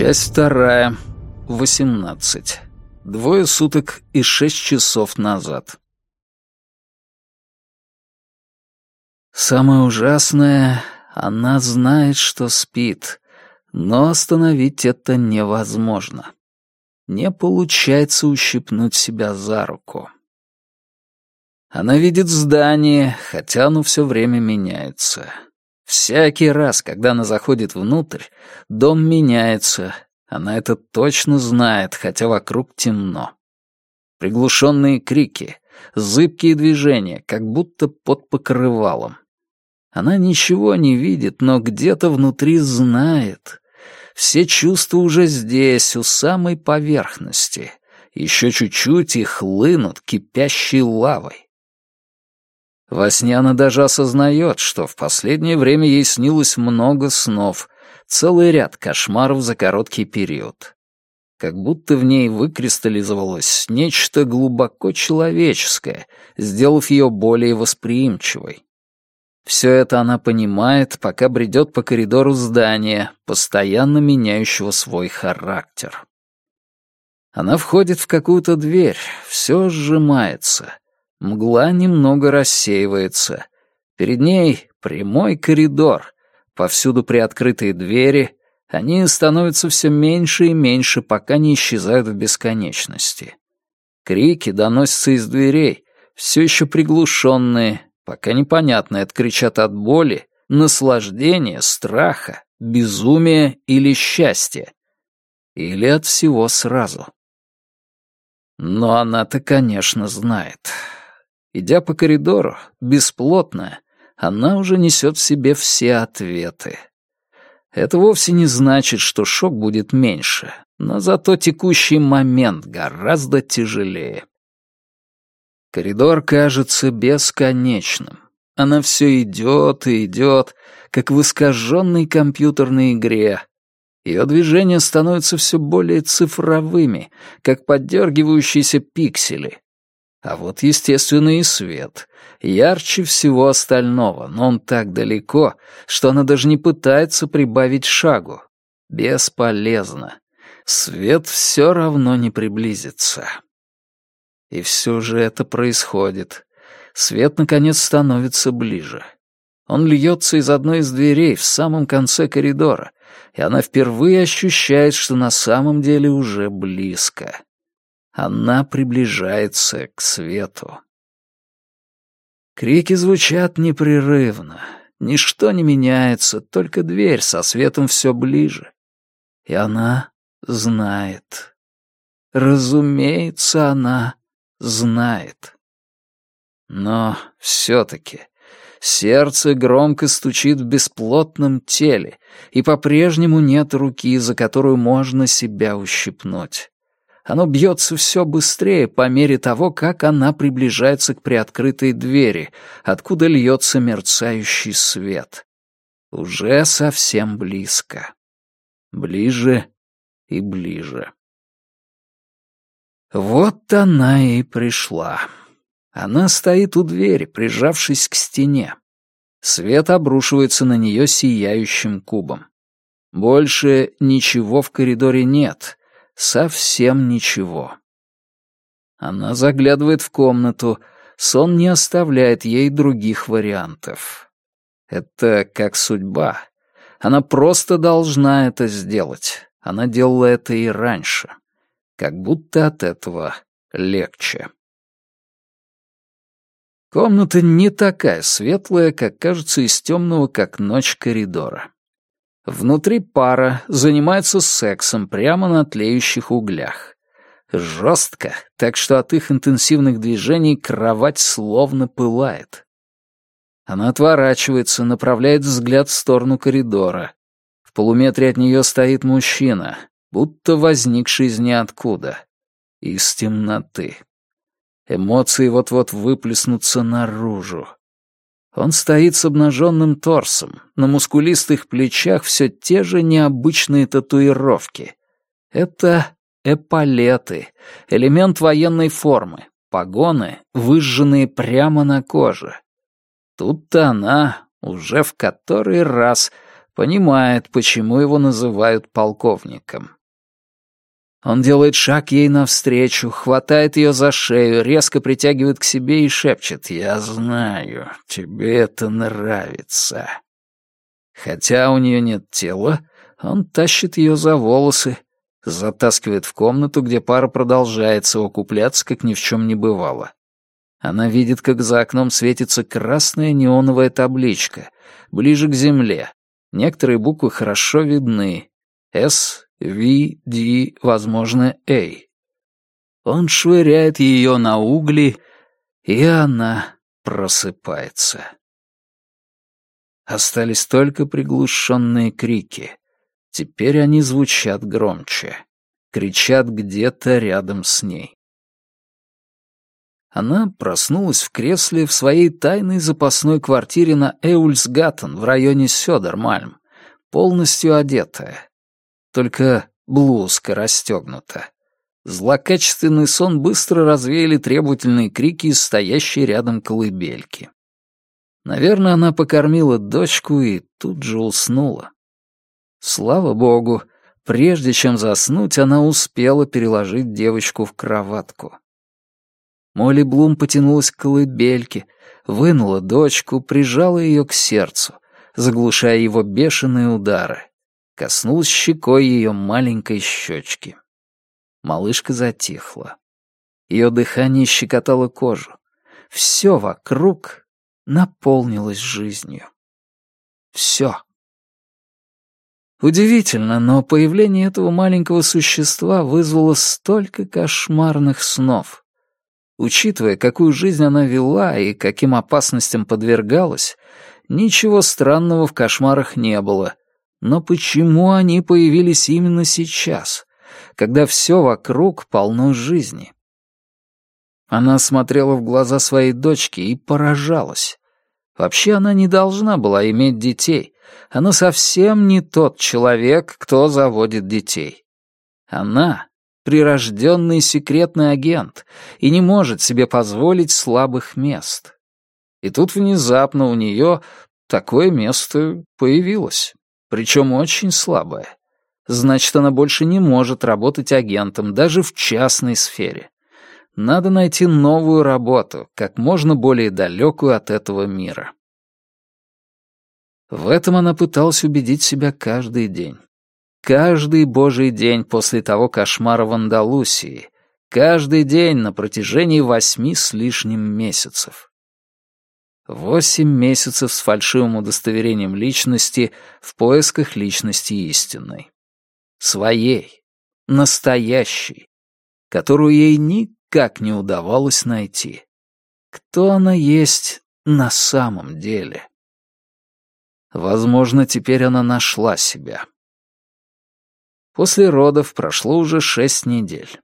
Часть вторая. 18. Двое суток и шесть часов назад. Самое ужасное, она знает, что спит, но остановить это невозможно. Не получается ущипнуть себя за руку. Она видит здание, хотя оно все время меняется. Всякий раз, когда она заходит внутрь, дом меняется. Она это точно знает, хотя вокруг темно. Приглушенные крики, зыбкие движения, как будто под покрывалом. Она ничего не видит, но где-то внутри знает. Все чувства уже здесь, у самой поверхности. Еще чуть-чуть и хлынут кипящей лавой. Во сне она даже осознает, что в последнее время ей снилось много снов, целый ряд кошмаров за короткий период. Как будто в ней выкристаллизовалось нечто глубоко человеческое, сделав ее более восприимчивой. Все это она понимает, пока бредет по коридору здания, постоянно меняющего свой характер. Она входит в какую-то дверь, все сжимается. Мгла немного рассеивается. Перед ней прямой коридор, повсюду приоткрытые двери, они становятся все меньше и меньше, пока не исчезают в бесконечности. Крики доносятся из дверей, все еще приглушенные, пока непонятно, это кричат от боли, наслаждения, страха, безумия или счастья. Или от всего сразу. Но она-то, конечно, знает. Идя по коридору, бесплотная, она уже несет в себе все ответы. Это вовсе не значит, что шок будет меньше, но зато текущий момент гораздо тяжелее. Коридор кажется бесконечным. Она все идет и идет, как в искаженной компьютерной игре. Ее движения становятся все более цифровыми, как поддергивающиеся пиксели, а вот, естественно, и свет. Ярче всего остального, но он так далеко, что она даже не пытается прибавить шагу. Бесполезно. Свет все равно не приблизится. И все же это происходит. Свет, наконец, становится ближе. Он льется из одной из дверей в самом конце коридора, и она впервые ощущает, что на самом деле уже близко. Она приближается к свету. Крики звучат непрерывно. Ничто не меняется, только дверь со светом все ближе. И она знает. Разумеется, она знает. Но все-таки сердце громко стучит в бесплотном теле, и по-прежнему нет руки, за которую можно себя ущипнуть. Оно бьется все быстрее по мере того, как она приближается к приоткрытой двери, откуда льется мерцающий свет. Уже совсем близко. Ближе и ближе. Вот она и пришла. Она стоит у двери, прижавшись к стене. Свет обрушивается на нее сияющим кубом. Больше ничего в коридоре нет, Совсем ничего. Она заглядывает в комнату. Сон не оставляет ей других вариантов. Это как судьба. Она просто должна это сделать. Она делала это и раньше. Как будто от этого легче. Комната не такая светлая, как кажется из темного, как ночь коридора. Внутри пара занимается сексом прямо на тлеющих углях. Жестко, так что от их интенсивных движений кровать словно пылает. Она отворачивается, направляет взгляд в сторону коридора. В полуметре от нее стоит мужчина, будто возникший из ниоткуда. Из темноты. Эмоции вот-вот выплеснутся наружу. Он стоит с обнаженным торсом, на мускулистых плечах все те же необычные татуировки. Это эполеты, элемент военной формы, погоны, выжженные прямо на коже. Тут-то она уже в который раз Понимает, почему его называют полковником. Он делает шаг ей навстречу, хватает ее за шею, резко притягивает к себе и шепчет «Я знаю, тебе это нравится». Хотя у нее нет тела, он тащит ее за волосы, затаскивает в комнату, где пара продолжает совокупляться, как ни в чем не бывало. Она видит, как за окном светится красная неоновая табличка, ближе к земле. Некоторые буквы хорошо видны. «С», V, D, возможно, A. Он швыряет ее на угли, и она просыпается. Остались только приглушенные крики. Теперь они звучат громче. Кричат где-то рядом с ней. Она проснулась в кресле в своей тайной запасной квартире на Эульсгаттен в районе Сёдермальм, полностью одетая, только блузка расстегнута. Злокачественный сон быстро развеяли требовательные крики из стоящей рядом колыбельки. Наверное, она покормила дочку и тут же уснула. Слава богу, прежде чем заснуть, она успела переложить девочку в кроватку. Молли Блум потянулась к колыбельке, вынула дочку, прижала ее к сердцу, заглушая его бешеные удары коснулась щекой ее маленькой щечки. Малышка затихла. Ее дыхание щекотало кожу. Все вокруг наполнилось жизнью. Все. Удивительно, но появление этого маленького существа вызвало столько кошмарных снов. Учитывая, какую жизнь она вела и каким опасностям подвергалась, ничего странного в кошмарах не было, но почему они появились именно сейчас, когда все вокруг полно жизни? Она смотрела в глаза своей дочки и поражалась. Вообще она не должна была иметь детей. Она совсем не тот человек, кто заводит детей. Она — прирожденный секретный агент и не может себе позволить слабых мест. И тут внезапно у нее такое место появилось причем очень слабая. Значит, она больше не может работать агентом, даже в частной сфере. Надо найти новую работу, как можно более далекую от этого мира. В этом она пыталась убедить себя каждый день. Каждый божий день после того кошмара в Андалусии. Каждый день на протяжении восьми с лишним месяцев. Восемь месяцев с фальшивым удостоверением личности в поисках личности истинной. Своей, настоящей, которую ей никак не удавалось найти. Кто она есть на самом деле? Возможно, теперь она нашла себя. После родов прошло уже шесть недель.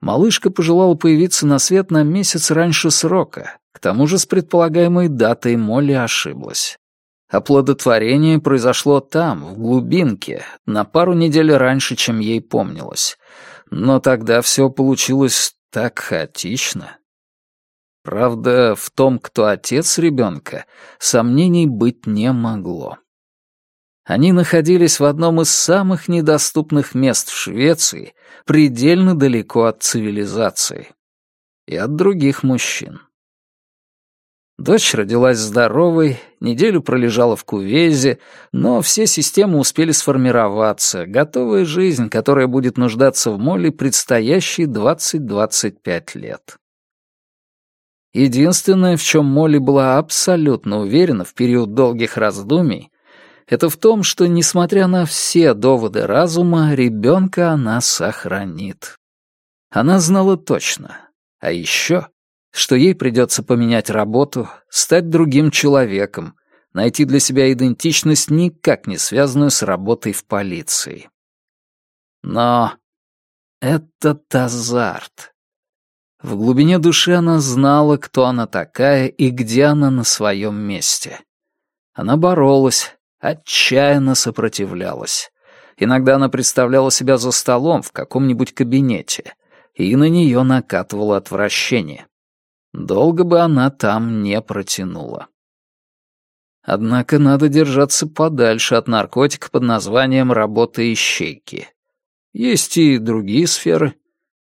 Малышка пожелала появиться на свет на месяц раньше срока, к тому же с предполагаемой датой Молли ошиблась. Оплодотворение произошло там, в глубинке, на пару недель раньше, чем ей помнилось. Но тогда все получилось так хаотично. Правда, в том, кто отец ребенка, сомнений быть не могло. Они находились в одном из самых недоступных мест в Швеции, предельно далеко от цивилизации. И от других мужчин. Дочь родилась здоровой, неделю пролежала в кувезе, но все системы успели сформироваться, готовая жизнь, которая будет нуждаться в моле предстоящие 20-25 лет. Единственное, в чем Молли была абсолютно уверена в период долгих раздумий, это в том, что, несмотря на все доводы разума, ребенка она сохранит. Она знала точно. А еще, что ей придется поменять работу, стать другим человеком, найти для себя идентичность, никак не связанную с работой в полиции. Но этот азарт. В глубине души она знала, кто она такая и где она на своем месте. Она боролась, отчаянно сопротивлялась. Иногда она представляла себя за столом в каком-нибудь кабинете, и на нее накатывало отвращение. Долго бы она там не протянула. Однако надо держаться подальше от наркотика под названием «работа ищейки». Есть и другие сферы.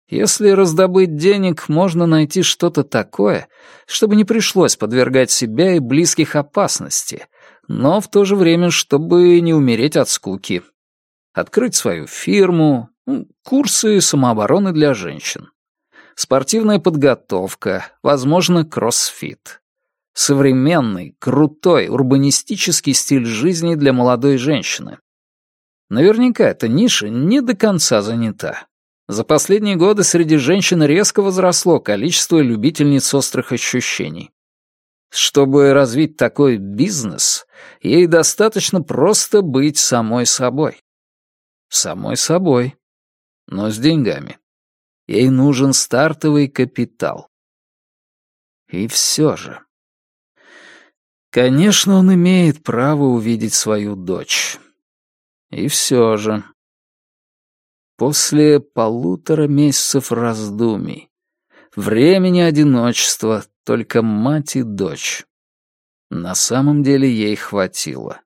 Если раздобыть денег, можно найти что-то такое, чтобы не пришлось подвергать себя и близких опасности, но в то же время, чтобы не умереть от скуки. Открыть свою фирму, курсы самообороны для женщин. Спортивная подготовка, возможно, кроссфит. Современный, крутой, урбанистический стиль жизни для молодой женщины. Наверняка эта ниша не до конца занята. За последние годы среди женщин резко возросло количество любительниц острых ощущений. Чтобы развить такой бизнес, ей достаточно просто быть самой собой. Самой собой. Но с деньгами. Ей нужен стартовый капитал. И все же. Конечно, он имеет право увидеть свою дочь. И все же. После полутора месяцев раздумий, времени одиночества, только мать и дочь. На самом деле ей хватило.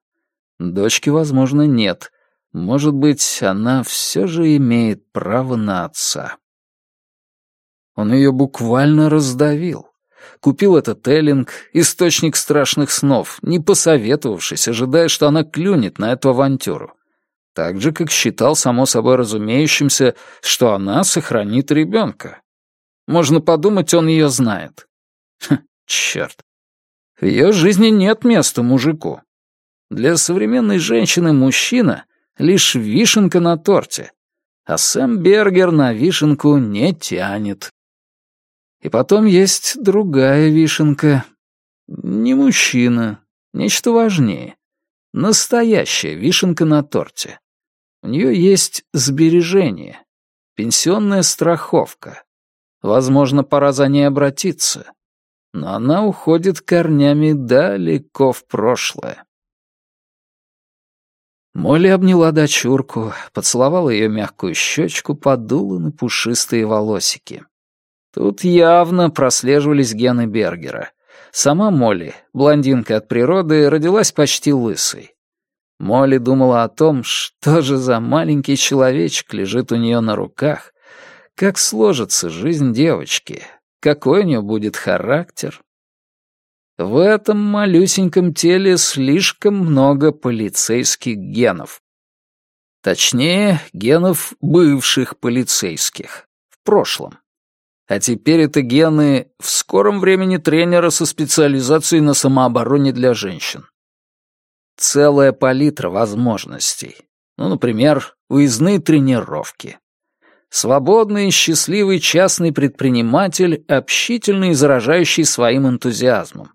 Дочки, возможно, нет. Может быть, она все же имеет право на отца. Он ее буквально раздавил. Купил этот Эллинг, источник страшных снов, не посоветовавшись, ожидая, что она клюнет на эту авантюру. Так же, как считал само собой разумеющимся, что она сохранит ребенка. Можно подумать, он ее знает. Ха, черт. В ее жизни нет места мужику. Для современной женщины мужчина — лишь вишенка на торте, а Сэм Бергер на вишенку не тянет. И потом есть другая вишенка. Не мужчина, нечто важнее. Настоящая вишенка на торте. У нее есть сбережение, пенсионная страховка. Возможно, пора за ней обратиться. Но она уходит корнями далеко в прошлое. Молли обняла дочурку, поцеловала ее мягкую щечку, подула на пушистые волосики. Тут явно прослеживались гены Бергера. Сама Молли, блондинка от природы, родилась почти лысой. Молли думала о том, что же за маленький человечек лежит у нее на руках, как сложится жизнь девочки, какой у нее будет характер. В этом малюсеньком теле слишком много полицейских генов. Точнее, генов бывших полицейских, в прошлом. А теперь это гены в скором времени тренера со специализацией на самообороне для женщин. Целая палитра возможностей. Ну, например, выездные тренировки. Свободный счастливый частный предприниматель, общительный и заражающий своим энтузиазмом.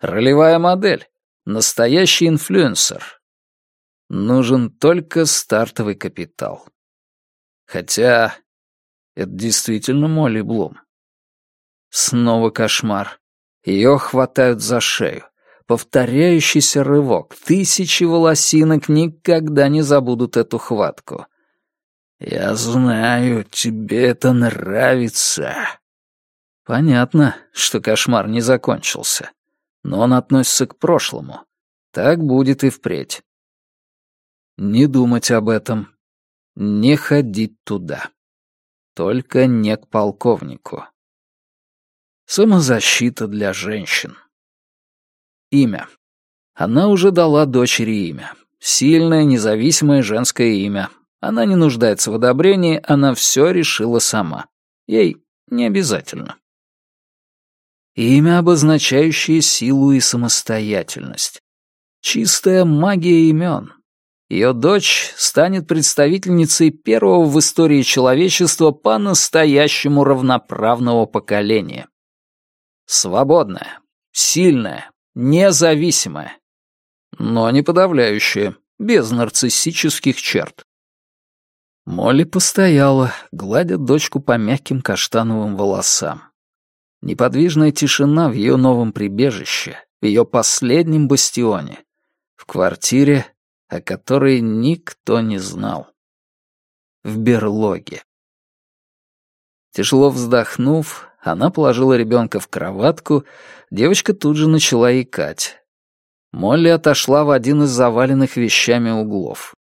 Ролевая модель. Настоящий инфлюенсер. Нужен только стартовый капитал. Хотя это действительно Молли Блум. Снова кошмар. Ее хватают за шею. Повторяющийся рывок. Тысячи волосинок никогда не забудут эту хватку. «Я знаю, тебе это нравится». Понятно, что кошмар не закончился. Но он относится к прошлому. Так будет и впредь. Не думать об этом. Не ходить туда. Только не к полковнику. Самозащита для женщин. Имя. Она уже дала дочери имя. Сильное, независимое женское имя. Она не нуждается в одобрении, она все решила сама. Ей не обязательно. Имя, обозначающее силу и самостоятельность. Чистая магия имен. Ее дочь станет представительницей первого в истории человечества по-настоящему равноправного поколения. Свободная, сильная, независимая, но не подавляющая, без нарциссических черт. Молли постояла, гладя дочку по мягким каштановым волосам. Неподвижная тишина в ее новом прибежище, в ее последнем бастионе, в квартире, о которой никто не знал. В берлоге. Тяжело вздохнув, она положила ребенка в кроватку, девочка тут же начала икать. Молли отошла в один из заваленных вещами углов.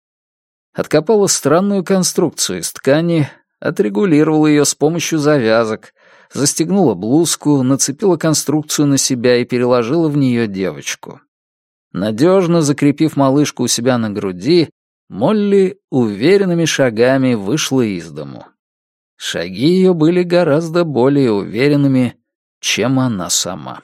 Откопала странную конструкцию из ткани, отрегулировала ее с помощью завязок, застегнула блузку, нацепила конструкцию на себя и переложила в нее девочку. Надежно закрепив малышку у себя на груди, Молли уверенными шагами вышла из дому. Шаги ее были гораздо более уверенными, чем она сама.